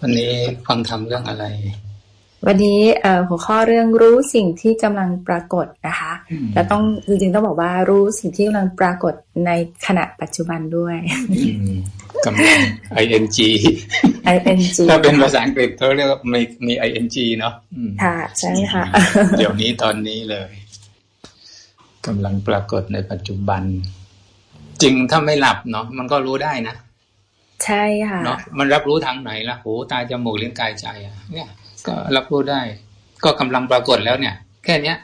วันนี้ฟังทำเรื่องอะไร วันนี้หัวข้อเรื่องรู้สิ่งที่กำลังปรากฏนะคะแล้วต้องจริงๆต้องบอกว่ารู้สิ่งที่กำลังปรากฏในขณะปัจจุบันด้วยกำลัง ing ing ถ้าเป็นภาษาอังกฤษเขาเรียกว่ามีมี ing เนาะค่ะใช่ค่ะ เดี๋ยวนี้ตอนนี้เลยกำลังปรากฏในปัจจุบัน จริงถ้าไม่หลับเนาะมันก็รู้ได้นะ ใช่ค่ะเนาะมันรับรู้ทางไหนล่ะหูตาจมูกลิ้นกายใจอะเนี่ย ก็รับรู้ได้ ก็กำลังปรากฏแล้วเนี่ย แค่เนี้ย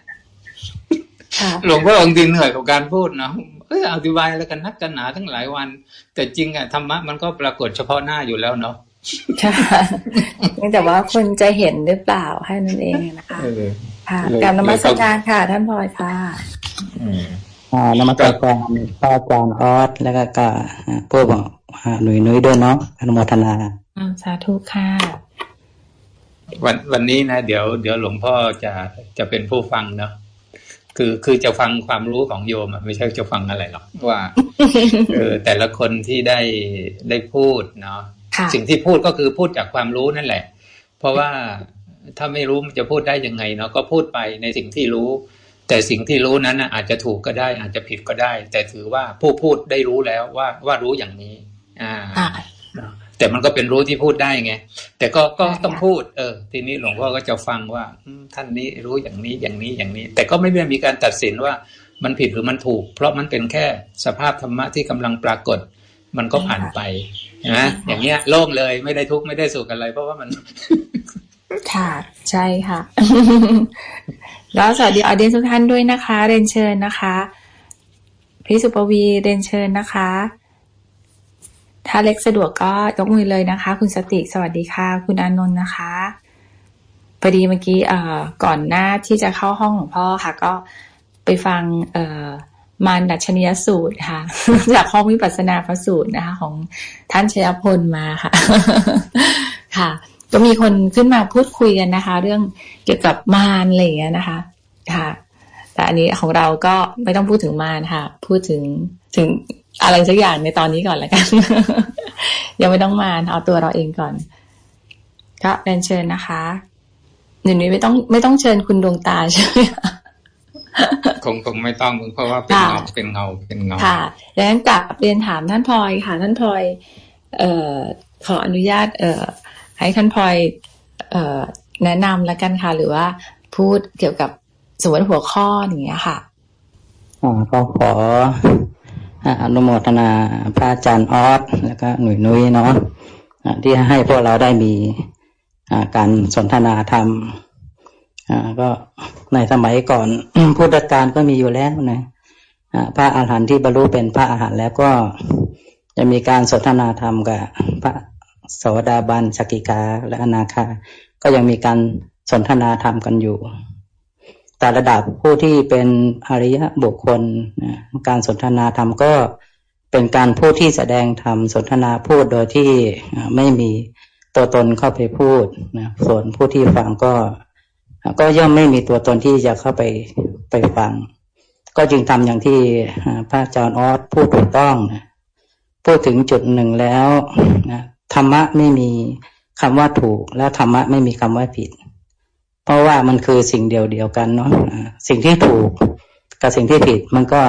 หลวงพ่อองค์ดินเหนื่อยกับการพูดเนาะเอออธิบายแล้วกันนักกันหนาทั้งหลายวัน แต่จริงอะธรรมะมันก็ปรากฏเฉพาะหน้าอยู่แล้วเนาะใช่แต่ว่าคนจะเห็นหรือเปล่าให้นั่นเองนะคะค่ะการนมัสการค่ะ ท่านพลอยค่ะอ่านมัสการพระอาจารย์ออสแล้วก็ก็ผู้บอก หนุ่ยนุ้ยด้วยเนาะอนุโมทนาสาธุค่ะวันวันนี้นะเดี๋ยวเดี๋ยวหลวงพ่อจะจะเป็นผู้ฟังเนาะคือคือจะฟังความรู้ของโยมไม่ใช่จะฟังอะไรหรอกว่าเออแต่ละคนที่ได้ได้พูดเนาะสิ่งที่พูดก็คือพูดจากความรู้นั่นแหละ เพราะว่าถ้าไม่รู้มันจะพูดได้ยังไงเนาะก็พูดไปในสิ่งที่รู้ แต่สิ่งที่รู้นั้นอาจจะถูกก็ได้ อาจจะผิดก็ได้ แต่ถือว่าผู้พูดได้รู้แล้วว่าว่ารู้อย่างนี้ อ่าแต่มันก็เป็นรู้ที่พูดได้ไง แต่ก็ก็ต้องพูด เออ ทีนี้หลวงพ่อก็จะฟังว่าท่านนี้รู้อย่างนี้อย่างนี้อย่างนี้ แต่ก็ไม่ได้มีการตัดสินว่ามันผิดหรือมันถูก เพราะมันเป็นแค่สภาพธรรมะที่กำลังปรากฏ มันก็ผ่านไปนะอย่างเงี้ยโล่งเลยไม่ได้ทุกข์ไม่ได้สุขอะไร เพราะว่ามันค่ะ ใช่ค่ะ แล้วสวัสดีออเดียนทุกท่านด้วยนะคะ เรียนเชิญนะคะพี่สุปวีเรียนเชิญนะคะ ถ้าเล็กสะดวกก็ยกมือเลยนะคะ คุณสติสวัสดีค่ะ คุณอนนท์นะคะพอดีเมื่อกี้เอ่อก่อนหน้าที่จะเข้าห้องของพ่อค่ะ ก็ไปฟังเอ่อมารดัชนียสูตรค่ะ จากห้องวิปัสสนาพระสูตรนะคะ ของท่านชยพลมาค่ะ ค่ะ ก็มีคนขึ้นมาพูดคุยกันนะคะ เรื่องเกี่ยวกับมารอะไรอย่างเงี้ยนะคะ ค่ะ แต่อันนี้ของเราก็ไม่ต้องพูดถึงมารค่ะ พูดถึงถึง อะไรสักอย่างในตอนนี้ก่อนแล้วกัน ยังไม่ต้องมาเอาตัวเราเองก่อน ก็เรียนเชิญนะคะหนูนี้ไม่ต้องไม่ต้องเชิญคุณดวงตาใช่ไหมคงคงไม่ต้องเพราะว่าเป็นเงาเป็นเงาเป็นเงาค่ะดังนั้นกลับเรียนถามท่านพลอยค่ะ ท่านพลอยเอ่อขออนุญาต เอ่อให้ท่านพลอยเอ่อแนะนำแล้วกันค่ะ หรือว่าพูดเกี่ยวกับสมมติหัวข้ออย่างเงี้ยค่ะอ๋อก็ขอ อนุโมทนาพระอาจารย์ออสแล้วก็หนุ่ยนุ้ยเนาะที่ให้พวกเราได้มีการสนทนาธรรมก็ในสมัยก่อนพุทธกาลก็มีอยู่แล้วนะพระอาหารหันต์ที่บรรลุเป็นพระอาหารหันต์แล้วก็จะมีการสนทนาธรรมกับพระโสดาบันสกิกาและอนาคาก็ยังมีการสนทนาธรรมกันอยู่ แต่ระดับผู้ที่เป็นอริยบุคคลการสนทนาธรรมก็เป็นการพูดที่แสดงธรรมสนทนาพูดโดยที่ไม่มีตัวตนเข้าไปพูดนะส่วนผู้ที่ฟังก็ ก็ย่อมไม่มีตัวตนที่จะเข้าไปไปฟัง ก็จึงทำอย่างที่พระอาจารย์ออสพูดถูกต้องนะพูดถึงจุดหนึ่งแล้วนะธรรมะไม่มีคำว่าถูก และธรรมะไม่มีคำว่าผิด เพราะว่ามันคือสิ่งเดียวเดียวกันเนาะสิ่งที่ถูกกับสิ่งที่ผิดมันก็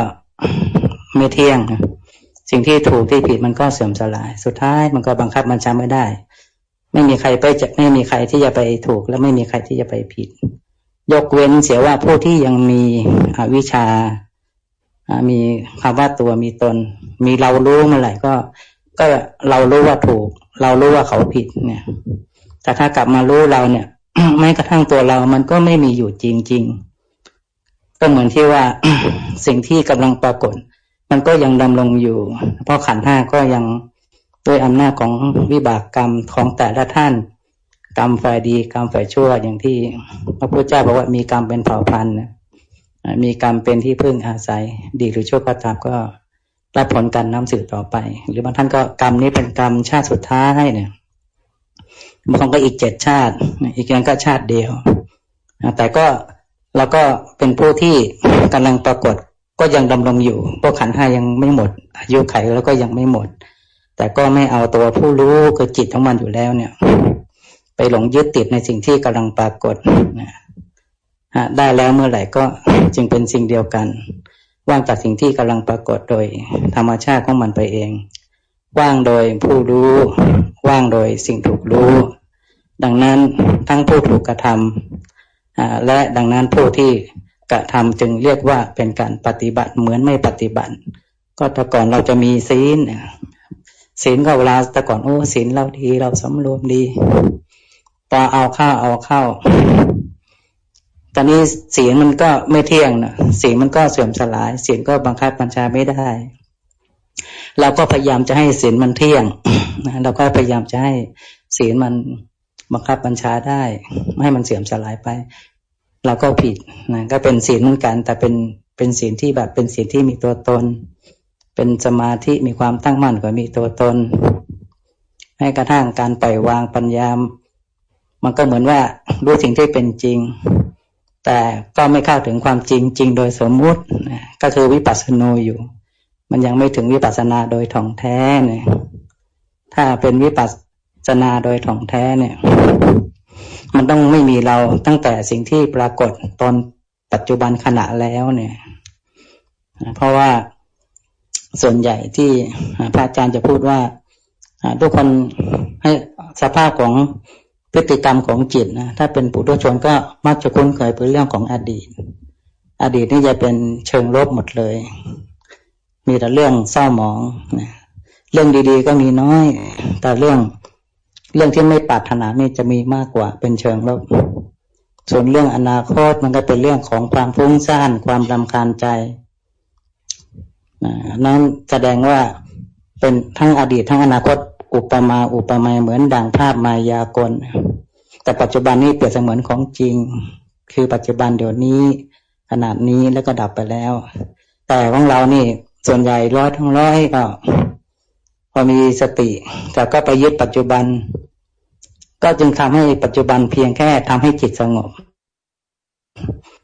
ไม่เที่ยง สิ่งที่ถูกที่ผิดมันก็เสื่อมสลาย สุดท้ายมันก็บังคับมันช้ไม่ได้ ไม่มีใครไปจะไม่มีใครที่จะไปถูก และไม่มีใครที่จะไปผิด ยกเว้นเสียว่าผู้ที่ยังมีวิชามีคำว่าตัวมีตน มีเรารู้เมื่อไหร่ก็ ก็เรารู้ว่าถูก เรารู้ว่าเขาผิดเนี่ย แต่ถ้ากลับมารู้เราเนี่ย แม้กระทั่งตัวเรามันก็ไม่มีอยู่จริง ๆ ก็เหมือนที่ว่าสิ่งที่กำลังปรากฏ มันก็ยังดำรงอยู่ เพราะขันห้าก็ยังด้วยอำนาจของวิบากกรรมของแต่ละท่าน กรรมฝ่ายดีกรรมฝ่ายชั่วอย่างที่พระพุทธเจ้าบอกว่ามีกรรมเป็นเผ่าพันธุ์มีกรรมเป็นที่พึ่งอาศัย ดีหรือชั่วก็ตามก็รับผลการนำสืบต่อไป หรือบางท่านก็กรรมนี้เป็นกรรมชาติสุดท้ายเนี่ย บางคนก็อีกเจ็ดชาติ อีกอย่างก็ชาติเดียวแต่ก็เราก็เป็นผู้ที่กำลังปรากฏก็ยังดำรงอยู่พวกขันห้ายังไม่หมด อายุไขแล้วก็ยังไม่หมด แต่ก็ไม่เอาตัวผู้รู้คือจิตของมันอยู่แล้วเนี่ย ไปหลงยึดติดในสิ่งที่กำลังปรากฏนะได้แล้วเมื่อไหร่ก็จึงเป็นสิ่งเดียวกันว่างจากสิ่งที่กำลังปรากฏโดยธรรมชาติของมันไปเอง ว่างโดยผู้รู้ ว่างโดยสิ่งถูกรู้ ดังนั้นทั้งผู้ถูกกระทำและดังนั้นผู้ที่กระทำจึงเรียกว่าเป็นการปฏิบัติเหมือนไม่ปฏิบัติ ก็แต่ก่อนเราจะมีศีลศีลก็เวลาแต่ก่อนโอ้ศีลเราดีเราสำรวมดีพอเอาข้าวเอาเข้า ตอนนี้ศีลมันก็ไม่เที่ยงนะศีลมันก็เสื่อมสลายศีลก็บังคับบัญชาไม่ได้เราก็พยายามจะให้ศีลมันเที่ยงเราก็พยายามจะให้ศีลมัน บังคับบัญชาได้ ไม่ให้มันเสื่อมสลายไป เราก็ผิดนะก็เป็นศีลเหมือนกัน แต่เป็นเป็นศีลที่แบบเป็นศีลที่มีตัวตน เป็นสมาธิมีความตั้งมั่นกว่ามีตัวตนให้กระทั่งการปล่อยวางปัญญา มันก็เหมือนว่ารู้สิ่งที่เป็นจริง แต่ก็ไม่เข้าถึงความจริงจริงโดยสมมุตินะก็คือวิปัสสนูอยู่ มันยังไม่ถึงวิปัสสนาโดยถ่องแท้เนี่ยถ้าเป็นวิปัส สนาโดยถ่องแท้เนี่ย มันต้องไม่มีเราตั้งแต่สิ่งที่ปรากฏตอนปัจจุบันขณะแล้วเนี่ย เพราะว่าส่วนใหญ่ที่พระอาจารย์จะพูดว่าทุกคนให้สภาพของพฤติกรรมของจิตนะถ้าเป็นปุถุชนก็มักจะคุ้นเคยเป็นเรื่องของอดีต อดีตนี่จะเป็นเชิงลบหมดเลย มีแต่เรื่องเศร้าหมองนะเรื่องดีๆก็มีน้อย แต่เรื่อง เรื่องที่ไม่ปรารถนานี่จะมีมากกว่าเป็นเชิงลบส่วนเรื่องอนาคตมันก็เป็นเรื่องของความฟุ้งซ่านความรำคาญใจนั้นแสดงว่าเป็นทั้งอดีตทั้งอนาคตอุปมาอุปไมยเหมือนดังภาพมายากล แต่ปัจจุบันนี้เปรียบเสมือนของจริง คือปัจจุบันเดี๋ยวนี้ขนาดนี้แล้วก็ดับไปแล้ว แต่ของเรานี่ส่วนใหญ่ร้อยทั้งร้อยก็ พอมีสติแต่ก็ไปยึดปัจจุบัน ก็จึงทำให้ปัจจุบันเพียงแค่ทำให้จิตสงบ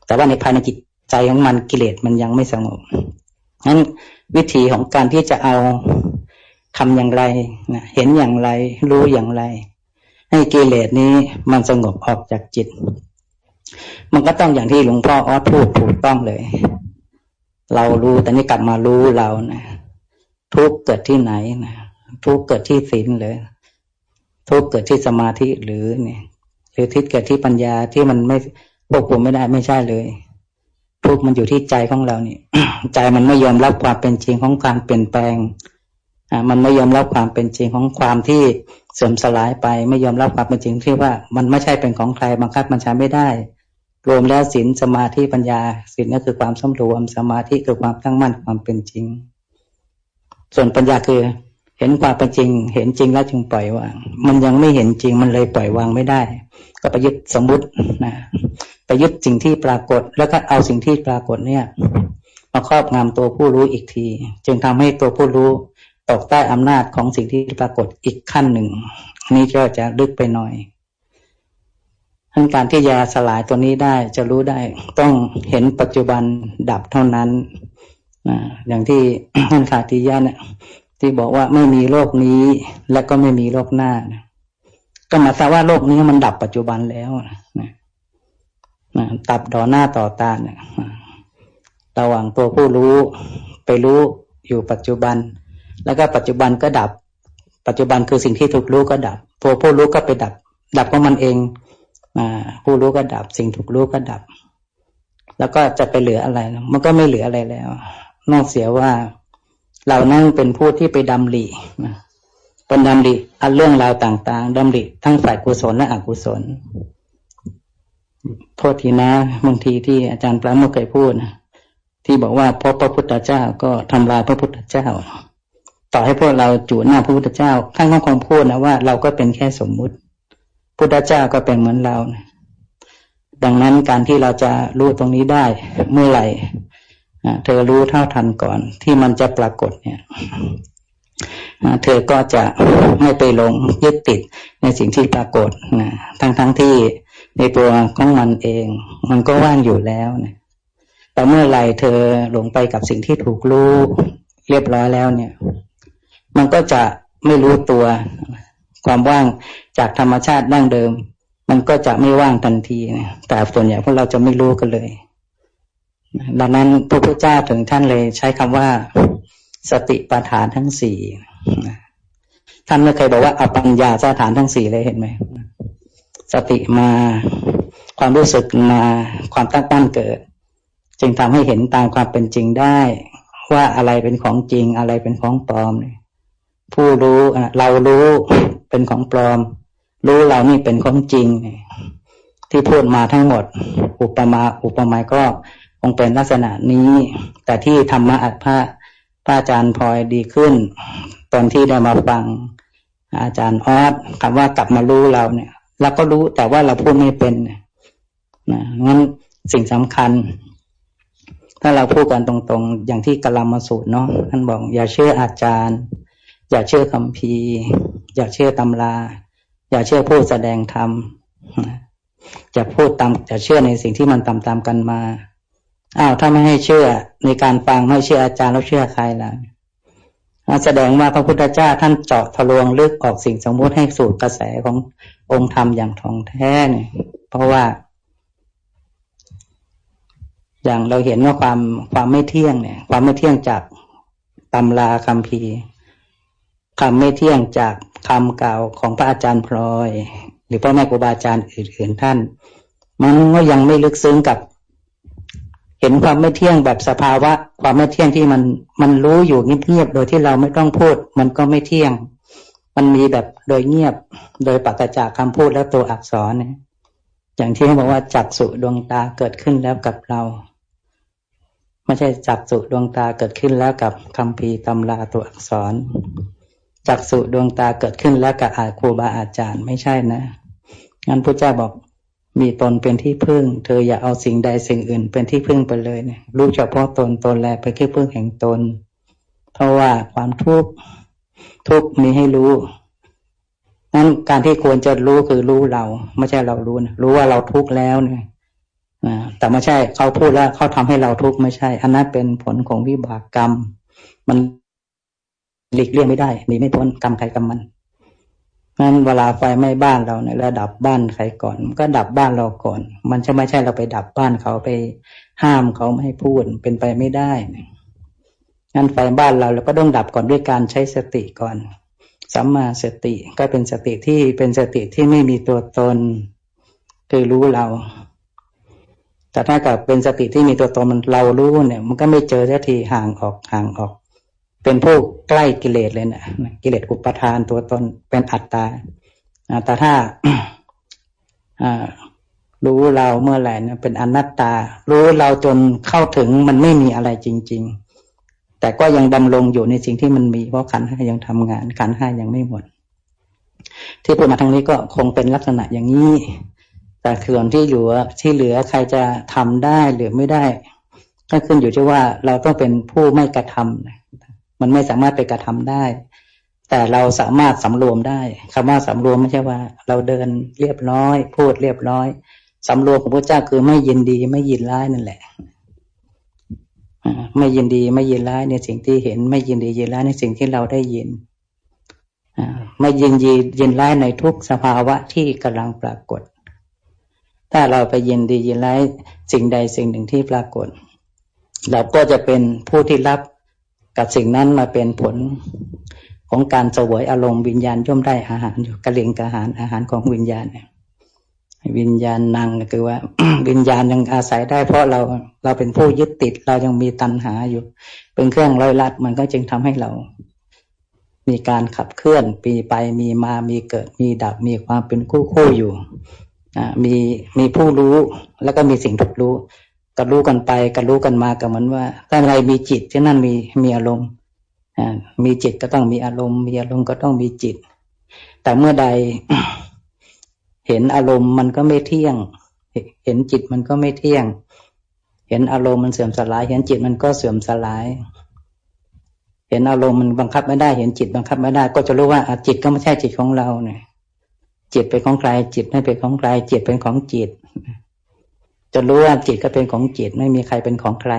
แต่ว่าในภายในจิตใจของมันกิเลสมันยังไม่สงบนั้นวิธีของการที่จะเอาทำอย่างไรนะเห็นอย่างไร รู้อย่างไร ให้กิเลสนี้มันสงบออกจากจิต มันก็ต้องอย่างที่หลวงพ่อออพูดถูกต้องเลย เรารู้แต่นี่กลับมารู้เรานะทุกเกิดที่ไหนนะ ทุกเกิดที่ศีลเลยทุกเกิดที่สมาธิหรือเนี่ย หรือทิศเกิดที่ปัญญาที่มันไม่ควบคุมไม่ได้ไม่ใช่เลย ทุกมันอยู่ที่ใจของเราเนี่ยใจมันไม่ยอมรับความเป็นจริงของการเปลี่ยนแปลงอ่ามันไม่ยอมรับความเป็นจริงของความที่เสื่อมสลายไปไม่ยอมรับความเป็นจริงที่ว่ามันไม่ใช่เป็นของใครบังคับมันใช้ไม่ได้ รวมแล้วศีลสมาธิปัญญาศีลก็คือความสมรวมสมาธิคือความตั้งมั่นความเป็นจริง ส่วนปัญญาคือ เห็นความเป็นจริง เห็นจริงแล้วจึงปล่อยวาง มันยังไม่เห็นจริงมันเลยปล่อยวางไม่ได้ ก็ไปยึดสมมุตินะไปยึดสิ่งที่ปรากฏ แล้วก็เอาสิ่งที่ปรากฏเนี่ยมาครอบงำตัวผู้รู้อีกที จึงทำให้ตัวผู้รู้ตกใต้อำนาจของสิ่งที่ปรากฏอีกขั้นหนึ่งอันนี้ก็จะลึกไปหน่อยทั้งการที่จะสลายตัวนี้ได้จะรู้ได้ ต้องเห็นปัจจุบันดับเท่านั้นนะอย่างที่ท่านขาติยะเนี่ย ที่บอกว่าไม่มีโลกนี้ และก็ไม่มีโลกหน้านะก็หมายความว่าโลกนี้มันดับปัจจุบันแล้วนะนะตับต่อหน้าต่อตาเนี่ยระหว่างตัวผู้รู้ไปรู้อยู่ปัจจุบัน แล้วก็ปัจจุบันก็ดับ ปัจจุบันคือสิ่งที่ถูกรู้ก็ดับตัวผู้รู้ก็ไปดับ ดับของมันเองผู้รู้ก็ดับ สิ่งถูกรู้ก็ดับ แล้วก็จะไปเหลืออะไร มันก็ไม่เหลืออะไรแล้ว นอกเสียว่า เรานั่งเป็นผู้ที่ไปดำริเป็นดำริอันเรื่องราวต่าง ๆดำริทั้งฝ่ายกุศลและอกุศล โทษทีนะบางทีที่อาจารย์พระมุเคยพูดนะที่บอกว่าพบพระพุทธเจ้าก็ทำลายพระพุทธเจ้า ต่อให้พวกเราจูหน้าพระพุทธเจ้าท่านก็คงพูดนะว่าเราก็เป็นแค่สมมุติ พุทธเจ้าก็เป็นเหมือนเรานะดังนั้นการที่เราจะรู้ตรงนี้ได้เมื่อไหร่ เธอรู้เท่าทันก่อน ที่มันจะปรากฏเนี่ยเธอก็จะไม่ไปหลงยึดติดในสิ่งที่ปรากฏนะทั้งทั้งที่ในตัวของมันเอง มันก็ว่างอยู่แล้วนะแต่เมื่อไรเธอหลงไปกับสิ่งที่ถูกรู้เรียบร้อยแล้วเนี่ย มันก็จะไม่รู้ตัว ความว่างจากธรรมชาติดั้งเดิม มันก็จะไม่ว่างทันทีนะแต่ส่วนใหญ่พวกเราจะไม่รู้กันเลย ดังนั้นพระพุทธเจ้าถึงท่านเลยใช้คำว่าสติปัฏฐานทั้งสี่ท่านไม่เคยบอกว่าอปัญญาสถานทั้งสี่เลยเห็นไหมสติมาความรู้สึกมาความตั้งตั้นเกิด จึงทำให้เห็นตามความเป็นจริงได้ ว่าอะไรเป็นของจริงอะไรเป็นของปลอมผู้รู้เรารู้เป็นของปลอม รู้เรานี่เป็นของจริงที่พูดมาทั้งหมด อุปมาอุปไมยก็ คงเป็นลักษณะนี้ แต่ที่ธรรมะอัตภะพระอาจารย์พลอยดีขึ้น ตอนที่ได้มาฟังอาจารย์ออสคำว่ากลับมารู้เราเนี่ยเราก็รู้แต่ว่าเราพูดไม่เป็นนะงั้นสิ่งสำคัญ ถ้าเราพูดกันตรงๆ อย่างที่กลามาสูตรเนาะท่านบอก อย่าเชื่ออาจารย์ อย่าเชื่อคำพีอย่าเชื่อตำรา อย่าเชื่อผู้แสดงธรรมจะพูดตามจะเชื่อในสิ่งที่มันตามๆกันมา อ้าวถ้าไม่ให้เชื่อในการฟังไม่เชื่ออาจารย์แล้วเชื่อใครล่ะแสดงว่าพระพุทธเจ้าท่านเจาะทะลวงลึกออกสิ่งสมมุติให้สู่กระแสขององค์ธรรมอย่างทองแท้เนี่ยเพราะว่า อย่างเราเห็นว่าความความไม่เที่ยงเนี่ย ความไม่เที่ยงจากตำราคำพีคำไม่เที่ยงจากคำกล่าวของพระอาจารย์พลอย หรือพ่อแม่ครูบาอาจารย์อื่นๆท่าน มันก็ยังไม่ลึกซึ้งกับ เห็นความไม่เที่ยงแบบสภาวะ ความไม่เที่ยงที่มันมันรู้อยู่เงียบๆโดยที่เราไม่ต้องพูด มันก็ไม่เที่ยง มันมีแบบโดยเงียบ โดยปากจากคำพูดและตัวอักษรเนี่ยอย่างที่เขาบอกว่าจักสุดวงตาเกิดขึ้นแล้วกับเราไม่ใช่จักสุดวงตาเกิดขึ้นแล้วกับคำพีตำราตัวอักษรจักสุดวงตาเกิดขึ้นแล้วกับอาครูบาอาจารย์ไม่ใช่นะงั้นพระเจ้าบอก มีตนเป็นที่พึ่ง เธออย่าเอาสิ่งใดสิ่งอื่น เป็นที่พึ่งไปเลยเนี่ยรู้เฉพาะตนตนแลเป็นที่พึ่งแห่งตน เพราะว่าความทุกข์ทุกข์มีให้รู้นั้นการที่ควรจะรู้คือรู้เรา ไม่ใช่เรารู้นะรู้ว่าเราทุกข์แล้วเนี่ยแต่ไม่ใช่เขาพูดแล้วเขาทำให้เราทุกข์ไม่ใช่ อันนั้นเป็นผลของวิบากกรรม มันหลีกเลี่ยงไม่ได้หนีไม่พ้นกรรมใครกรรมมัน นั้นเวลาไฟไหม้บ้านเราเนี่ยเราดับบ้านใครก่อน ก็ดับบ้านเราก่อน มันจะไม่ใช่เราไปดับบ้านเขาไปห้ามเขาไม่ให้พูดเป็นไปไม่ได้งั้นไฟบ้านเราเราก็ต้องดับก่อนด้วยการใช้สติก่อนสัมมาสติก็เป็นสติที่เป็นสติที่ไม่มีตัวตน คือรู้เรา แต่ถ้ากับเป็นสติที่มีตัวตนมันเรารู้เนี่ย มันก็ไม่เจอทัทีห่างออกห่างออก เป็นผู้ใกล้กิเลสเลยนะกิเลสอุปทานตัวตนเป็นอัตตาแต่ถ้ารู้เราเมื่อไหร่นะเป็นอนัตตา รู้เราจนเข้าถึงมันไม่มีอะไรจริง ๆ แต่ก็ยังดำรงอยู่ในสิ่งที่มันมี เพราะขันห้ายังทำงานขันห้ายังไม่หมด ที่พูดมาทางนี้ก็คงเป็นลักษณะอย่างนี้ แต่ส่วนที่อยู่ที่เหลือใครจะทำได้หรือไม่ได้ก็ขึ้นอยู่ที่ว่าเราต้องเป็นผู้ไม่กระทำนะ มันไม่สามารถไปกระทำได้ แต่เราสามารถสำรวมได้คำว่าสำรวมไม่ใช่ว่า เราเดินเรียบร้อย พูดเรียบร้อยสำรวมของพระเจ้าคือไม่ยินดีไม่ยินร้ายนั่นแหละไม่ยินดีไม่ยินร้ายในสิ่งที่เห็น ไม่ยินดียินร้ายในสิ่งที่เราได้ยินไม่ยินดียินร้ายในทุกสภาวะที่กำลังปรากฏ ถ้าเราไปยินดียินร้ายสิ่งใดสิ่งหนึ่งที่ปรากฏ เราก็จะเป็นผู้ที่รับ กับสิ่งนั้นมาเป็นผลของการเสวยอารมณ์วิญญาณย่อมได้อาหารอยู่กระเลงกระหารอาหารของวิญญาณเนี่ยวิญญาณนังก็คือว่า วิญญาณยังอาศัยได้ เพราะเราเราเป็นผู้ยึดติด เรายังมีตัณหาอยู่ เป็นเครื่องร้อยลัดมันก็จึงทำให้เรา มีการขับเคลื่อนปีไปมีมามีเกิดมีดับมีความเป็นคู่คู่อยู่อ่ามีมีผู้รู้แล้วก็มีสิ่งถูกรู้ ก็รู้กันไปก็รู้กันมาก็เหมือนว่าถ้าอะไรมีจิตที่นั่นมีมีอารมณ์มีจิตก็ต้องมีอารมณ์ มีอารมณ์ก็ต้องมีจิต แต่เมื่อใดเห็นอารมณ์มันก็ไม่เที่ยง เห็นจิตมันก็ไม่เที่ยง เห็นอารมณ์มันเสื่อมสลาย เห็นจิตมันก็เสื่อมสลาย เห็นอารมณ์มันบังคับไม่ได้ เห็นจิตบังคับไม่ได้ ก็จะรู้ว่าจิตก็ไม่ใช่จิตของเราเนี่ย จิตเป็นของใคร จิตไม่เป็นของใคร จิตเป็นของจิต จะรู้ว่าจิตก็เป็นของจิตไม่มีใครเป็นของใคร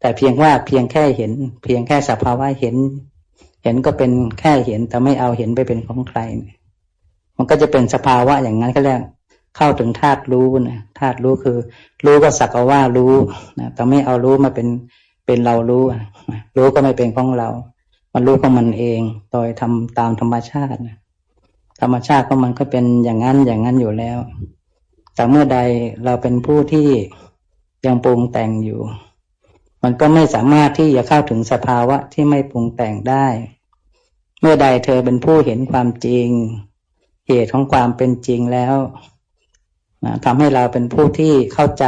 แต่เพียงว่าเพียงแค่เห็น เพียงแค่สภาวะเห็น เห็นก็เป็นแค่เห็นแต่ไม่เอาเห็นไปเป็นของใคร มันก็จะเป็นสภาวะอย่างนั้นก็เรียกเข้าถึงธาตุรู้นะธาตุรู้คือ รู้ก็สักว่ารู้นะแต่ไม่เอารู้มาเป็นเป็นเรารู้รู้ก็ไม่เป็นของเรา มันรู้ของมันเองโดยทำตามธรรมชาตินะธรรมชาติของมันก็เป็นอย่างนั้นอย่างนั้นอยู่แล้ว แต่เมื่อใดเราเป็นผู้ที่ยังปรุงแต่งอยู่ มันก็ไม่สามารถที่จะเข้าถึงสภาวะที่ไม่ปรุงแต่งได้ เมื่อใดเธอเป็นผู้เห็นความจริง เหตุของความเป็นจริงแล้วทำให้เราเป็นผู้ที่เข้าใจ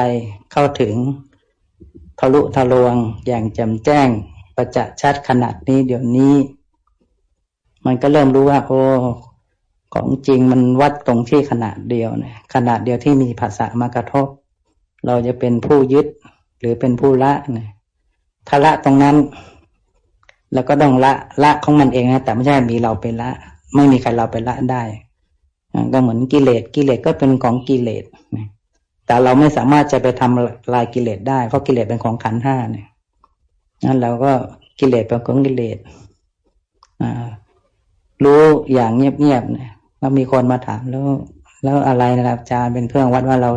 เข้าถึงทะลุทะลวงอย่างแจ่มแจ้งประจักษ์ชัดขนาดนี้เดี๋ยวนี้ มันก็เริ่มรู้ว่า โอ้ ของจริงมันวัดตรงที่ขนาดเดียวนะขนาดเดียวที่มีภาษามากระทบ เราจะเป็นผู้ยึดหรือเป็นผู้ละนะถ้าละตรงนั้น แล้วก็ต้องละละของมันเองนะแต่ไม่ใช่มีเราไปละ ไม่มีใครเราไปละได้ก็เหมือนกิเลสกิเลสก็เป็นของกิเลสแต่เราไม่สามารถจะไปทำลายกิเลสได้เพราะกิเลสเป็นของขันห้าเนี่ยนั้นเราก็กิเลสเป็นของกิเลสรู้อย่างเงียบๆเนี่ย ก็มีคนมาถามแล้ว แล้วอะไรนะครับอาจารย์เป็นเครื่องวัดว่าเรา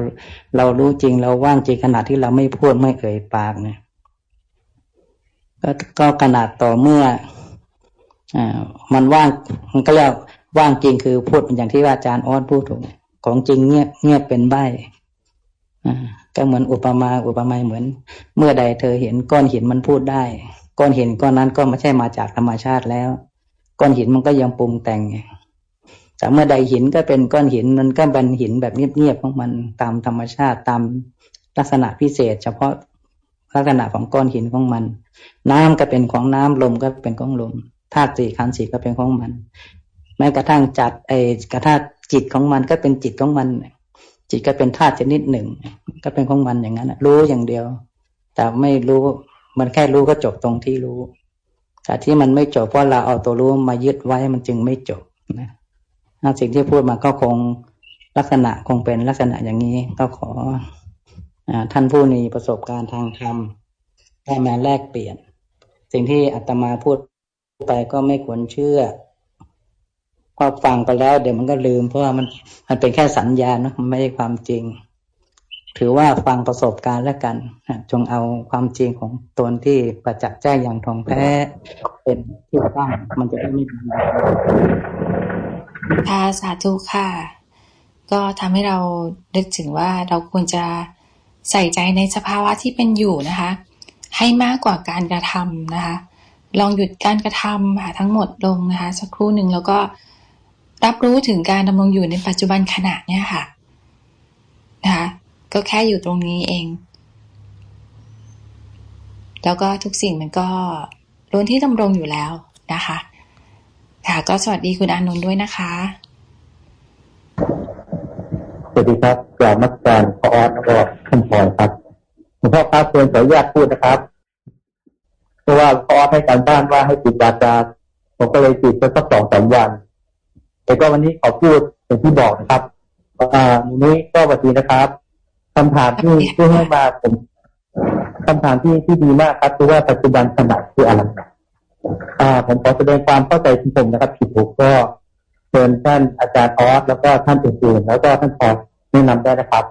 เรารู้จริงเราว่างจริงขนาดที่เราไม่พูดไม่เอ่ยปากเนี่ยก็ก็ขนาดต่อเมื่ออ่ามันว่างมันก็เรียกว่างจริงคือพูดเป็นอย่างที่ว่าอาจารย์ออสพูดถูกของจริงเงียบเงียบเป็นใบอ่าก็เหมือนอุปมาอุปไมยเหมือน เมื่อใดเธอเห็นก้อนหินมันพูดได้ ก้อนหินก้อนนั้นก็ไม่ใช่มาจากธรรมชาติแล้ว ก้อนหินมันก็ยังปรุงแต่ง แต่เมื่อใดหินก็เป็นก้อนหินมันก็เป็นหินแบบเงียบๆของมันตามธรรมชาติตามลักษณะพิเศษ เฉพาะลักษณะของก้อนหินของมัน น้ำก็เป็นของน้ำลมก็เป็นของลมธาตุสี่ขันธ์สี่ก็เป็นของมัน แม้กระทั่งจัดไอ้กระทั่งจิตของมันก็เป็นจิตของมัน จิตก็เป็นธาตุชนิดหนึ่ง ก็เป็นของมันอย่างนั้นรู้อย่างเดียว แต่ไม่รู้มันแค่รู้ก็จบตรงที่รู้แต่ที่มันไม่จบเพราะเราเอาตัวรู้มายึดไว้มันจึงไม่จบนะ สิ่งที่พูดมาก็คงลักษณะคงเป็นลักษณะอย่างนี้ ก็ขออท่านผู้มีประสบการณ์ทางธรรมได้มาแลกเปลี่ยน สิ่งที่อาตมาพูดไปก็ไม่ควรเชื่อพอฟังไปแล้ว เดี๋ยวมันก็ลืม เพราะว่ามันมันเป็นแค่สัญญานะมันไม่ใช่ความจริง ถือว่าฟังประสบการณ์แล้วกันจงเอาความจริงของตนที่ประจักษ์แจ้งอย่างทองแท้เป็นที่ตั้งมันจะได้ไม่มี ค่ะ สาธุค่ะ ก็ทำให้เรานึกถึงว่าเราควรจะใส่ใจในสภาวะที่เป็นอยู่นะคะ ให้มากกว่าการกระทำนะคะ ลองหยุดการกระทำค่ะทั้งหมดลงนะคะ สักครู่หนึ่งแล้วก็รับรู้ถึงการดำรงอยู่ในปัจจุบันขณะเนี่ยค่ะนะคะก็แค่อยู่ตรงนี้เอง แล้วก็ทุกสิ่งมันก็ล้วนที่ดำรงอยู่แล้วนะคะ ค่ะ ก็สวัสดีคุณอานนท์ด้วยนะคะ สวัสดีครับกล่าวมักการพออสแล้วก็ท่านพรครับหลวงพ่อครับเชิญขออนุญาตพูดนะครับ เพราะว่าพออสให้การบ้านว่าให้ติดวาจาผมก็เลยติดไปสักสองสามวัน แต่ก็วันนี้ขอพูดอย่างที่บอกนะครับอ่านี้ก็สวัสดีนะครับคำถามที่ที่ให้มาผมคำถามที่ที่ดีมากครับคือว่าปัจจุบันขณะคืออะไร อ่าผมขอแสดงความเข้าใจที่ผมนะครับ ผิดถูกก็เชิญท่านอาจารย์ออสแล้วก็ท่านอื่นๆแล้วก็ท่านพอแนะนำได้นะครับ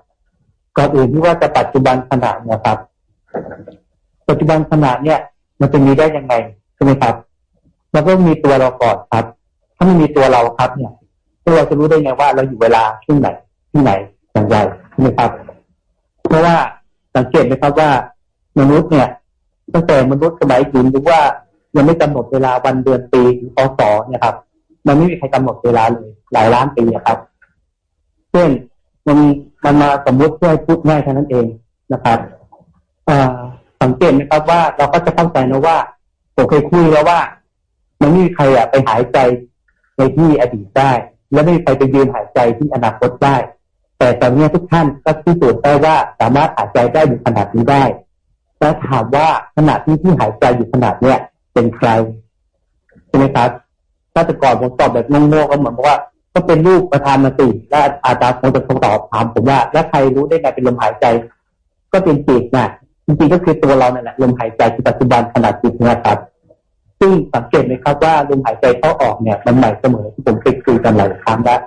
ก่อนอื่นที่ว่าจะปัจจุบันขณะเนี่ยครับ ปัจจุบันขณะเนี่ย มันจะมีได้ยังไงใช่ไหมครับมันก็มีตัวเราก่อนครับ ถ้าไม่มีตัวเราครับเนี่ยเราจะรู้ได้ไงว่าเราอยู่เวลาที่ไหนที่ไหนอย่างไรใช่ไหมครับ เพราะว่าสังเกตไหมครับว่ามนุษย์เนี่ยตั้งแต่มนุษย์สมัยหินหรือว่า ยังไม่กำหนดเวลาวันเดือนปีหรือพศเนี่ยครับ มันไม่มีใครกำหนดเวลาเลย หลายล้านปีครับเช่นมันมันมาสมมุติเพื่อพูดง่ายแค่นั้นเองนะครับสังเกตนะครับว่าเราก็จะเข้าใจนะว่าผมเคยคุยแล้วว่า มันไม่มีใครอะไปหายใจในที่อดีตได้ และไม่มีใครไปยืนหายใจที่อนาคตได้ แต่ตอนนี้ทุกท่านก็พิสูจน์ได้ว่าสามารถหายใจได้อยู่ขนาดนี้ได้แล้วถามว่าขนาดที่ที่หายใจอยู่ขนาดเนี้ย เป็นใครใช่ไหมครับถ้าแต่ก่อนผมตอบแบบโง่ๆก็เหมือนว่า ก็เป็นลูกประธานมติและอาจารย์คงจะตอบถามผมว่า แล้วใครรู้ได้ไงเป็นลมหายใจ ก็เป็นจิตนะจริงๆก็คือตัวเราเนี่ยแหละลมหายใจคือปัจจุบันขนาดจิตนะครับซึ่งสังเกตไหมครับว่าลมหายใจเข้าออกเนี่ยมันใหม่เสมอที่ผมเคยคุยกันหลายครั้งแล้ว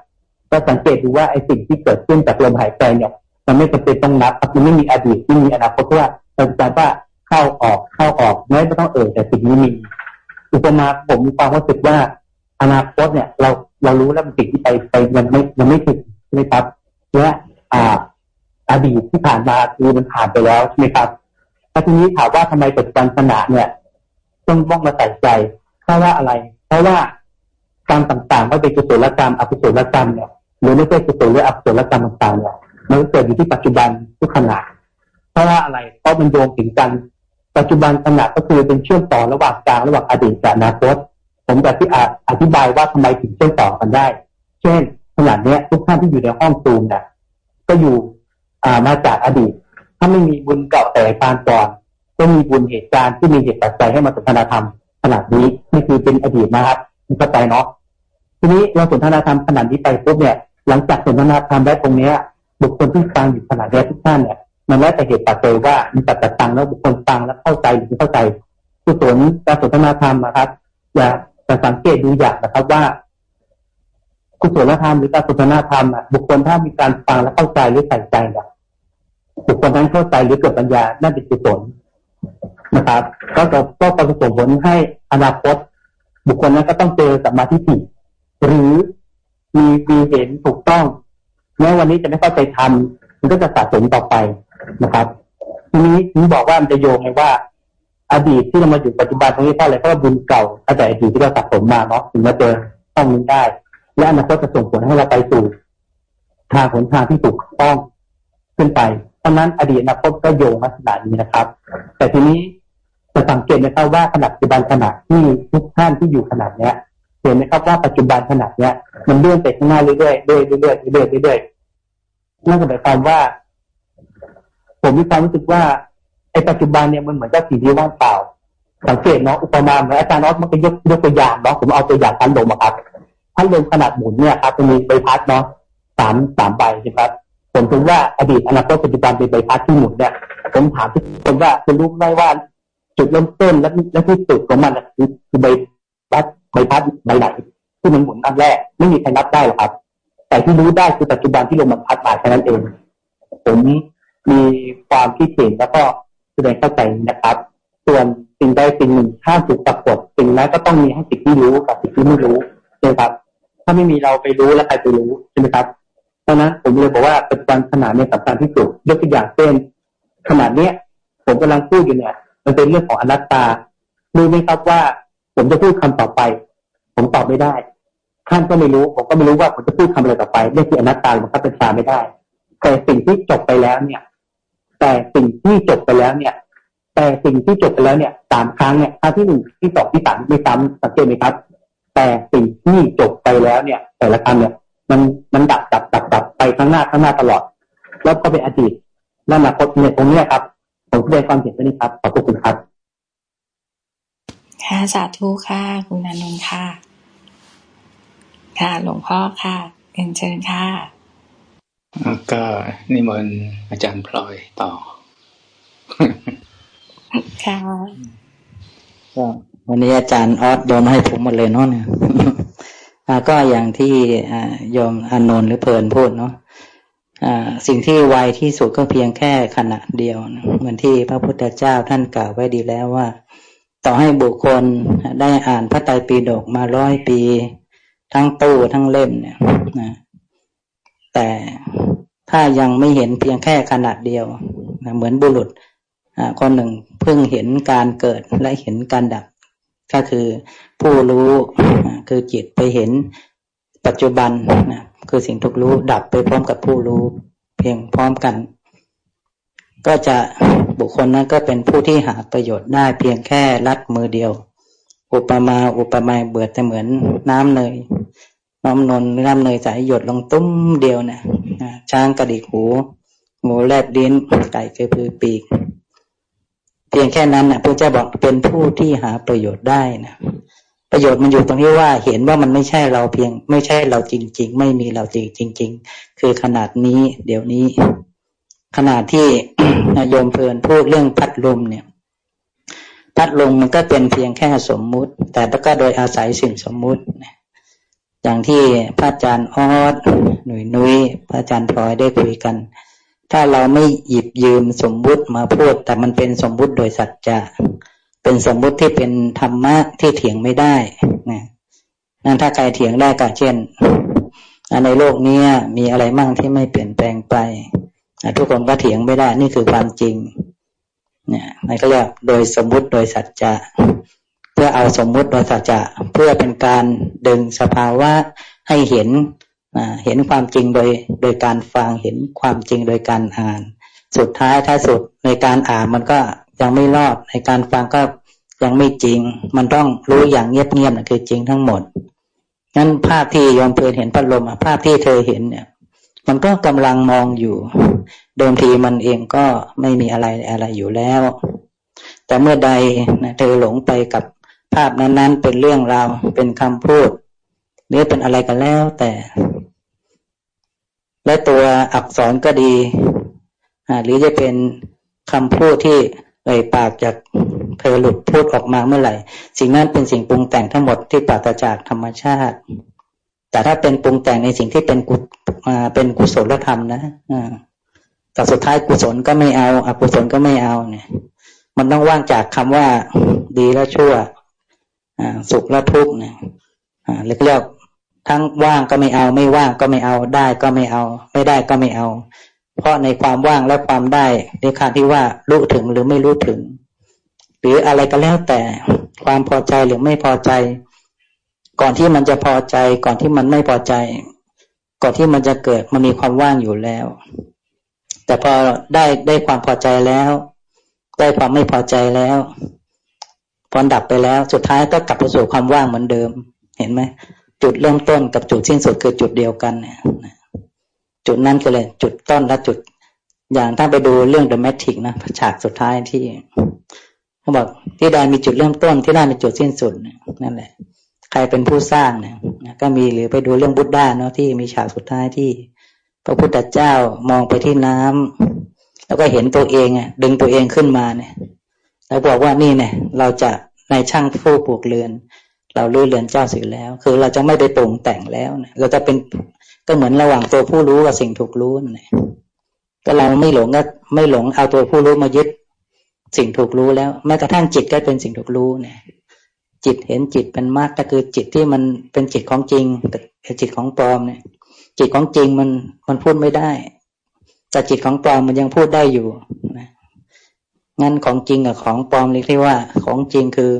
ก็สังเกตดูว่าไอ้สิ่งที่เกิดขึ้นจากลมหายใจเนี่ย มันไม่จำเป็นต้องนับมันไม่มีอดีตไม่มีอนาคตเพราะว่าเราจะว่า เข้าออกเข้าออกไม่ต้องเอ่ยแต่สิ่งนี้มีอุปมาผมมีความรู้สึกว่าอนาคตเนี่ย เราเรารู้แล้วมันสิ่งที่ไปไปมันไม่มันไม่ถึงใช่ไหมครับและอ่าอดีตที่ผ่านมาคือมันผ่านไปแล้วใช่ไหมครับแล้วทีนี้ถามว่าทำไมปัจจุบันขณะเนี่ย ต้องต้องมาใส่ใจเพราะว่าอะไร เพราะว่ากรรมต่างๆว่าเป็นกุศลกรรมอกุศลกรรมเนี่ยหรือไม่ใช่กุศลหรืออกุศลกรรมต่างๆเนี่ยมันเกิดอยู่ที่ปัจจุบันทุกขณะเพราะว่าอะไรเพราะมันโยงถึงกัน ปัจจุบันขณะก็คือเป็นเชื่อมต่อระหว่างกลางระหว่างอดีตกับอนาคต ผมจะที่อธิบายว่าทำไมถึงเชื่อมต่อกันได้ เช่นขนาดนี้ทุกท่านที่อยู่ในห้องซูมเนี่ยก็อยู่ามาจากอดีต ถ้าไม่มีบุญเก่าแต่ปานก่อนก็มีบุญเหตุการณ์ที่มีเหตุปัจจัยให้มาสนทนาธรรมขนาดนี้นี่คือเป็นอดีตนะครับมีเข้าใจเนาะทีนี้เราสนทนาธรรมขนาดนี้ไปปุ๊บเนี่ย หลังจากสนทนาธรรมได้ตรงเนี้ยบุคคลที่ฟังอยู่ขนาดนี้ทุกท่านเนี่ย มันแล้วแต่เหตุปัจจัยว่ามีปัจจัยตังแล้วบุคคลฟังแล้วเข้าใจหรือไม่เข้าใจคือสนการสนทนาธรรมนะครับ อย่าจะสังเกตดูอย่างนะครับว่ากุศลธรรมหรือการสนทนาธรรมบุคคลถ้ามีการฟังและเข้าใจหรือใส่ใจเนี่ยบุคคลนั้นเข้าใจหรือเกิดปัญญานั่นเป็นกุศลนะครับ ก็จะก็จะส่งผลให้อนาคต บุคคลนั้นก็ต้องเจอสัมมาทิฏฐิหรือมีมีเห็นถูกต้องแม้วันนี้จะไม่เข้าใจทำมันก็จะสะสมต่อไป นะครับทีนี้ผมบอกว่ามันจะโยงไงว่า อดีตที่เรามาอยู่ปัจจุบันตรงนี้เพราะอะไรเพราะว่าบุญเก่าตั้งแต่อดีตที่เราสะสมมาเนาะถึงมาเจอต้องนี้ได้ และอนาคตจะส่งผลให้เราไปสู่ทางผลทางที่ถูกต้องขึ้นไป เพราะนั้นอดีตอนาคตก็โยงลักษณะนี้นะครับ แต่ทีนี้จะสังเกตนะครับว่าขนาดปัจจุบันขนาดที่ทุกท่านที่อยู่ขนาดเนี้ยเห็นไหมครับว่าปัจจุบันขนาดเนี้ยมันเลื่อนไปข้างหน้าเรื่อยๆเรื่อยๆเรื่อยๆเรื่อยๆนั่นก็หมายความว่า ผมมีความรู้สึกว่าไอ้ปัจจุบันเนี่ยมันเหมือนกับสิ่งที่ว่างเปล่า สังเกตเนาะอุปมาเหมือนอาจารย์น็อตมันก็ยกยกตัวอย่างเนาะผมเอาตัวอย่างพัดลมมาครับพัดลมขนาดหมุนเนี่ยครับมันมีใบพัดเนาะสามสามใบใช่ครับผมถึงว่าอดีตอนาคตปัจจุบันเป็นใบพัดที่หมุนเนี่ยผมถามทุกคนว่าคุณรู้ไหมว่าจุดเริ่มต้นและและที่สุดของมันคือคือใบพัดใบพัดใบไหนที่มันหมุนอันแรก ไม่มีใครนับได้หรอกครับ แต่ที่รู้ได้คือปัจจุบันที่ลมมันพัดมาแค่นั้นเอง ผม มีความคิดเห็นแล้วก็แสดงเข้าใจนะครับ ส่วนสิ่งใดสิ่งหนึ่งถ้าถูกปรากฏสิ่งนั้นก็ต้องมีให้สิ่งที่รู้กับสิ่งที่ไม่รู้ใช่ไหมครับ ถ้าไม่มีเราไปรู้แล้วใครไปรู้ใช่ไหมครับเพราะนั้นผมเลยบอกว่าปัจจุบันขนาดในสำคัญที่สุดยกตัวอย่างเช่นขนาดเนี้ยผมกำลังพูดอยู่เนี่ย มันเป็นเรื่องของอนัตตารู้ไหมครับว่า ผมจะพูดคำต่อไป ผมตอบไม่ได้ท่านก็ไม่รู้ ผมก็ไม่รู้ว่าผมจะพูดคำอะไรต่อไปนี่คืออนัตตาผมก็เป็นชาไม่ได้ แต่สิ่งที่จบไปแล้วเนี่ย แต่สิ่งที่จบไปแล้วเนี่ย แต่สิ่งที่จบไปแล้วเนี่ยสามครั้งเนี่ยครั้งที่หนึ่งที่สองที่สามไม่ซ้ำสังเกตไหมครับ แต่สิ่งที่จบไปแล้วเนี่ย แต่ละครั้งเนี่ย มันมันดับดับดับดับไปข้างหน้าข้างหน้าตลอด แล้วก็เป็นอดีตและอนาคตเนี่ยตรงนี้ครับผมแสดงความเห็นนี้ครับขอบคุณครับค่ะสาธุค่ะคุณนันนท์ค่ะ ค่ะหลวงพ่อค่ะเรียนเชิญค่ะ ก็นิมนต์อาจารย์พลอยต่อ ค่ะก็วันนี้อาจารย์ออสโยมให้ผมหมดเลยเนาะเนี่ยก็อย่างที่โยมอานนท์หรือเพลินพูดเนาะสิ่งที่ไวที่สุดก็เพียงแค่ขณะเดียว เหมือนที่พระพุทธเจ้าท่านกล่าวไว้ดีแล้วว่า ต่อให้บุคคลได้อ่านพระไตรปิฎกมาร้อยปี ทั้งตู้ทั้งเล่มเนี่ยนะ แต่ถ้ายังไม่เห็นเพียงแค่ขนาดเดียวนะเหมือนบุรุษคนหนึ่งเพิ่งเห็นการเกิดและเห็นการดับ ก็คือผู้รู้คือจิตไปเห็นปัจจุบันนะคือสิ่งถูกรู้ดับไปพร้อมกับผู้รู้ เพียงพร้อมกัน ก็จะบุคคลนั้นก็เป็นผู้ที่หาประโยชน์ได้เพียงแค่ลัดมือเดียว อุปมาอุปไมยเบื่อแต่เหมือนน้ำเนย น้ำนนน้ำเนยใสหยดลงตุ้มเดียวนะช้างกระดิกหูหมูแลบดิ้นไก่กระพือปีก เพียงแค่นั้นนะพระเจ้าบอกเป็นผู้ที่หาประโยชน์ได้นะประโยชน์มันอยู่ตรงที่ว่าเห็นว่ามันไม่ใช่เราเพียง ไม่ใช่เราจริง ๆ ไม่มีเราจริงจริง ๆ คือขนาดนี้ เดี๋ยวนี้ ขนาดที่โยมเพลินพูดเรื่องพัดลมเนี่ย พัดลมมันก็เป็นเพียงแค่สมมุติ แต่ก็โดยอาศัยสิ่งสมมุติอย่าง อย่างที่พระอาจารย์ออดหนุ่ยนุ้ยพระอาจารย์พลอยได้คุยกัน ถ้าเราไม่หยิบยืมสมมุติมาพูด แต่มันเป็นสมมุติโดยสัจจะเป็นสมมุติที่เป็นธรรมะที่เถียงไม่ได้นะนั่นถ้าใครเถียงได้ก็เช่นในโลกนี้มีอะไรมั่งที่ไม่เปลี่ยนแปลงไปทุกคนก็เถียงไม่ได้นี่คือความจริงเนี่ยนก็เรียกโดยสมมุติโดยสัจจะ พื่อเอาสมมุติโดยสัจจะเพื่อเป็นการดึงสภาวะให้เห็นเห็นความจริงโดยโดยการฟังเห็นความจริงโดยการอ่าน สุดท้ายถ้าสุดในการอ่านมันก็ยังไม่รอดในการฟังก็ยังไม่จริง มันต้องรู้อย่างเงียบๆนะคือจริงทั้งหมดงั้นภาพที่ยอมเพลินเห็นพัดลมภาพที่เธอเห็นเนี่ย มันก็กำลังมองอยู่ เดิมทีมันเองก็ไม่มีอะไรอะไรอยู่แล้ว แต่เมื่อใดนะเธอหลงไปกับ ภาพนั้นๆ เป็นเรื่องราว เป็นคำพูด หรือเป็นอะไรกันแล้วแต่ และตัวอักษรก็ดี หรือจะเป็นคำพูดที่เอ่ยปากจากเธอหลุดพูดออกมาเมื่อไหร่ สิ่งนั้นเป็นสิ่งปรุงแต่งทั้งหมดที่ปราศจากธรรมชาติ แต่ถ้าเป็นปรุงแต่งในสิ่งที่เป็นกุเป็นกุศลธรรมนะแต่สุดท้ายกุศลก็ไม่เอาอกุศลก็ไม่เอาเนี่ย มันต้องว่างจากคำว่าดีและชั่ว สุขและทุกข์เนี่ยเรียกทั้งว่างก็ไม่เอา ไม่ว่างก็ไม่เอา ได้ก็ไม่เอา ไม่ได้ก็ไม่เอา เพราะในความว่างและความได้ในคำที่ว่ารู้ถึงหรือไม่รู้ถึง หรืออะไรก็แล้วแต่ความพอใจหรือไม่พอใจ ก่อนที่มันจะพอใจ ก่อนที่มันไม่พอใจ ก่อนที่มันจะเกิดมันมีความว่างอยู่แล้ว แต่พอได้ได้ความพอใจแล้ว ได้ความไม่พอใจแล้ว พอดับไปแล้วสุดท้ายก็กลับไปสู่ความว่างเหมือนเดิม เห็นไหมจุดเริ่มต้นกับจุดสิ้นสุดคือจุดเดียวกันเนี่ยจุดนั้นก็เลยจุดต้นและจุด อย่างถ้าไปดูเรื่อง The Matrix นะฉากสุดท้ายที่เขาบอกที่ใดมีจุดเริ่มต้นที่ได้มีจุดสิ้นสุดนั่นแหละ ใครเป็นผู้สร้างเนี่ยก็มีหรือไปดูเรื่องบุตรด้าเนาะที่มีฉากสุดท้ายที่ พระพุทธเจ้ามองไปที่น้ำแล้วก็เห็นตัวเองอะดึงตัวเองขึ้นมาเนี่ย แล้วบอกว่านี่เนี่ยเราจะในช่างผู้ปลูกเรือน เรารู้เรือนเจ้าสิแล้ว คือเราจะไม่ไปปรุงแต่งแล้วเนี่ยเราจะเป็นก็เหมือนระหว่างตัวผู้รู้กับสิ่งถูกรู้นี่ก็เราไม่หลงก็ไม่หลงเอาตัวผู้รู้มายึดสิ่งถูกรู้แล้วแม้กระทั่งจิตก็เป็นสิ่งถูกรู้เนี่ย จิตเห็นจิตเป็นมากก็คือจิตที่มันเป็นจิตของจริงแต่จิตของปลอมเนี่ย จิตของจริงมันมันพูดไม่ได้ แต่จิตของปลอมมันยังพูดได้อยู่นะ งั้นของจริงกับของปลอมเรียกได้ว่า ของจริงคือ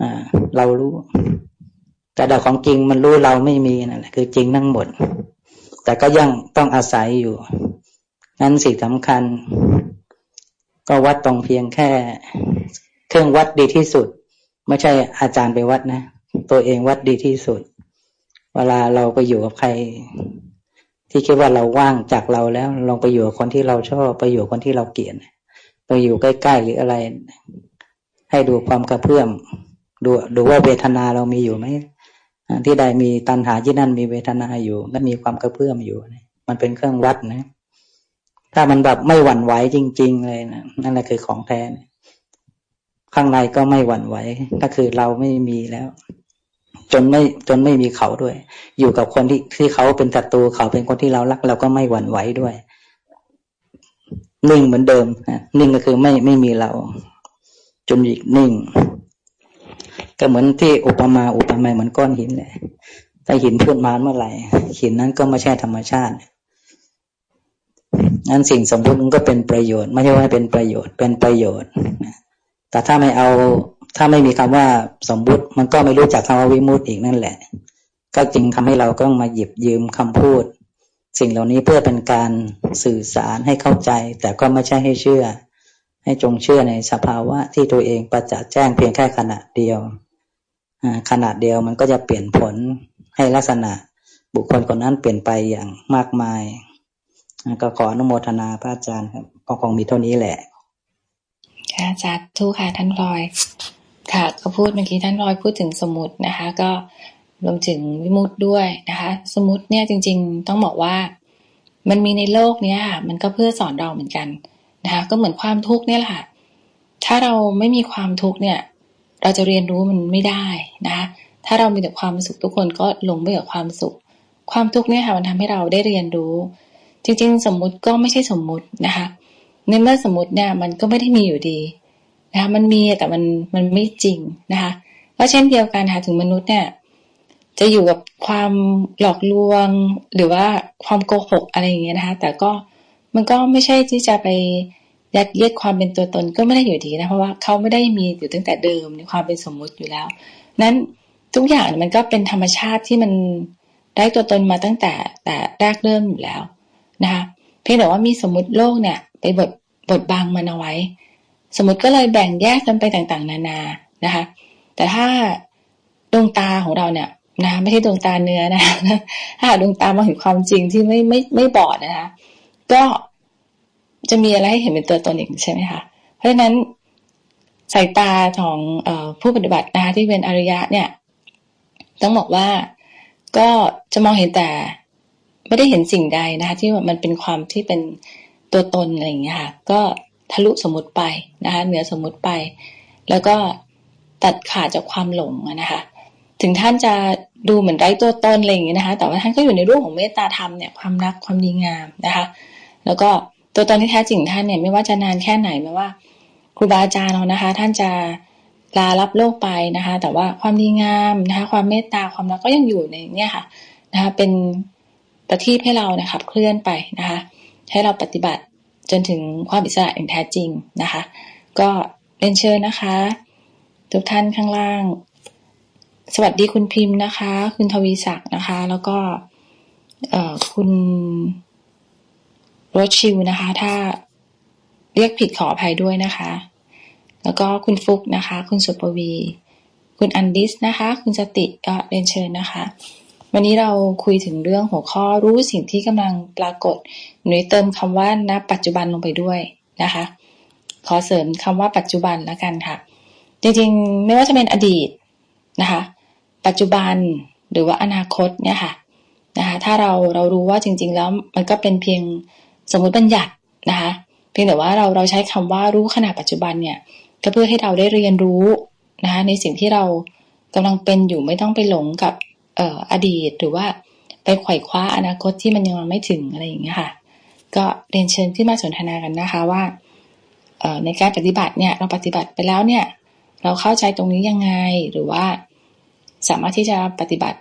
อ่าเรารู้ แต่ดาของจริงมันรู้เราไม่มีนั่นแหละคือจริงทั้งหมด แต่ก็ยังต้องอาศัยอยู่นั้นสิ่งสำคัญ ก็วัดตรงเพียงแค่ เครื่องวัดดีที่สุด ไม่ใช่อาจารย์ไปวัดนะ ตัวเองวัดดีที่สุด เวลาเราไปอยู่กับใคร ที่คิดว่าเราว่างจากเราแล้วลองไปอยู่กับคนที่เราชอบไปอยู่คนที่เราเกลียด ไปอยู่ใกล้ๆหรืออะไร ให้ดูความกระเพื่อมดูดูว่าเวทนาเรามีอยู่ไหมที่ใดมีตัณหาที่นั่นมีเวทนาอยู่ก็มีความกระเพื่อมอยู่ มันเป็นเครื่องวัดนะ ถ้ามันแบบไม่หวั่นไหวจริง ๆ เลยนะนั่นแหละคือของแท้ข้างในก็ไม่หวั่นไหวก็คือเราไม่มีแล้ว จนไม่จนไม่มีเขาด้วย อยู่กับคนที่ที่เขาเป็นศัตรูเขาเป็นคนที่เรารัก เราก็ไม่หวั่นไหวด้วย นิ่งเหมือนเดิมนะนิ่งก็คือไม่ไม่มีเราจนอีกนิ่ง ก็เหมือนที่อุปมาอุปไมยเหมือนก้อนหินเลยถ้าหินพูดมาเมื่อไหร่หินนั้นก็ไม่ใช่ธรรมชาตินั้นสิ่งสมมุติมันก็เป็นประโยชน์ไม่ใช่ว่าเป็นประโยชน์เป็นประโยชน์แต่ถ้าไม่เอาถ้าไม่มีคำว่าสมมุติมันก็ไม่รู้จักคำว่าวิมุตติอีกนั่นแหละ ก็จึงทำให้เราก็ต้องมาหยิบยืมคำพูด สิ่งเหล่านี้เพื่อเป็นการสื่อสารให้เข้าใจ แต่ก็ไม่ใช่ให้เชื่อ ให้จงเชื่อในสภาวะที่ตัวเองประจักษ์แจ้งเพียงแค่ขณะเดียวขนาดเดียวมันก็จะเปลี่ยนผลให้ลักษณะบุคคลคนนั้นเปลี่ยนไปอย่างมากมาย ก็ขออนุโมทนาพระอาจารย์ครับก็คงมีเท่านี้แหละ ค่ะจารย์ทุกค่ะท่านลอย ค่ะก็พูดเมื่อกี้ท่านลอยพูดถึงสมุดนะคะ ก็ รวมถึงวิมุตด้วยนะคะ สมุดเนี่ยจริง ๆ ต้องบอกว่า มันมีในโลกเนี้ยมันก็เพื่อสอนเราเหมือนกันนะคะก็เหมือนความทุกข์เนี่ยแหละถ้าเราไม่มีความทุกข์เนี่ย เราจะเรียนรู้มันไม่ได้นะคะถ้าเรามีแต่ความสุขทุกคนก็หลงไปกับความสุข ความทุกข์เนี่ยค่ะมันทำให้เราได้เรียนรู้ จริง ๆ สมมุติก็ไม่ใช่สมมุตินะคะในเมื่อสมมติเนี่ยมันก็ไม่ได้มีอยู่ดีนะคะมันมีแต่มันมันไม่จริงนะคะก็เช่นเดียวกันค่ะถึงมนุษย์เนี่ย จะอยู่กับความหลอกลวงหรือว่าความโกหกอะไรอย่างเงี้ยนะคะ แต่ก็มันก็ไม่ใช่ที่จะไปยัดเยียดความเป็นตัวตนก็ไม่ได้อยู่ดีนะเพราะว่าเขาไม่ได้มีอยู่ตั้งแต่เดิมในความเป็นสมมุติอยู่แล้ว นั้นทุกอย่างมันก็เป็นธรรมชาติที่มันได้ตัวตนมาตั้งแต่แต่แรกเริ่มอยู่แล้วนะคะเพียงแต่ว่ามีสมมติโลกเนี่ย ไปบดบดบังมันเอาไว้ สมมติก็เลยแบ่งแยกกันไปต่างๆ นานานะคะ แต่ถ้าดวงตาของเราเนี่ย นะไม่ใช่ดวงตาเนื้อนะถ้าดวงตามองเห็นความจริงที่ไม่ไม่ไม่บอดนะคะ ก็จะมีอะไรให้เห็นเป็นตัวตนอีกใช่ไหมคะเพราะฉะนั้นสายตาของอผู้ปฏิบัตินะคะที่เป็นอริยะเนี่ย ต้องบอกว่าก็จะมองเห็นแต่ ไม่ได้เห็นสิ่งใดนะคะ ที่มันเป็นความที่เป็นตัวตนอะไรอย่างเงี้ยค่ะ ก็ทะลุสมมติไปนะคะ เหนือสมมติไป แล้วก็ตัดขาดจากความหลงนะคะ ถึงท่านจะดูเหมือนไร้ตัวตนอะไรอย่างเงี้ยนะคะ แต่ว่าท่านก็อยู่ในรูปของเมตตาธรรมเนี่ยความรักความดีงามนะคะ แล้วก็ตัวตนที่แท้จริงท่านเนี่ยไม่ว่าจะนานแค่ไหนไม่ว่าครูบาอาจารย์เรานะคะ ท่านจะลารับโลกไปนะคะ แต่ว่าความดีงามนะคะ ความเมตตาความรักก็ยังอยู่ในเนี่ยค่ะนะคะ เป็นประทีปให้เราเนี่ยขับเคลื่อนไปนะคะ ให้เราปฏิบัติจนถึงความอิสระอย่างแท้จริงนะคะ ก็เรียนเชิญนะคะ ทุกท่านข้างล่าง สวัสดีคุณพิมพ์นะคะ คุณทวีศักดิ์นะคะ แล้วก็เอ่อคุณโรชิวนะคะ ถ้าเรียกผิดขออภัยด้วยนะคะ แล้วก็คุณฟุกนะคะ คุณสุปวี คุณอันดิสนะคะ คุณสติก็เรียนเชิญนะคะ วันนี้เราคุยถึงเรื่องหัวข้อรู้สิ่งที่กำลังปรากฏหนุยเติมคำว่าณปัจจุบันลงไปด้วยนะคะ ขอเสริมคำว่าปัจจุบันแล้วกันค่ะ จริงๆ ไม่ว่าจะเป็นอดีตนะคะ ปัจจุบันหรือว่าอนาคตเนี่ยค่ะนะคะถ้าเราเรารู้ว่าจริง ๆ แล้วมันก็เป็นเพียงสมมติบัญญัตินะคะเพียงแต่ว่าเราเราใช้คำว่ารู้ขณะปัจจุบันเนี่ยก็เพื่อให้เราได้เรียนรู้นะคะในสิ่งที่เรากำลังเป็นอยู่ไม่ต้องไปหลงกับเอ่ออดีตหรือว่าไปไขว่คว้าอนาคตที่มันยังไม่ถึงอะไรอย่างเงี้ยค่ะ ก็เรียนเชิญที่มาสนทนากันนะคะว่าในการปฏิบัติเนี่ยเราปฏิบัติไปแล้วเนี่ย เราเข้าใจตรงนี้ยังไงหรือว่า สามารถที่จะปฏิบัติ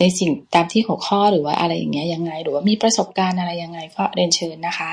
ในสิ่งตามที่หัวข้อหรือว่าอะไรอย่างเงี้ยยังไง หรือว่ามีประสบการณ์อะไรยังไงก็เรียนเชิญนะคะ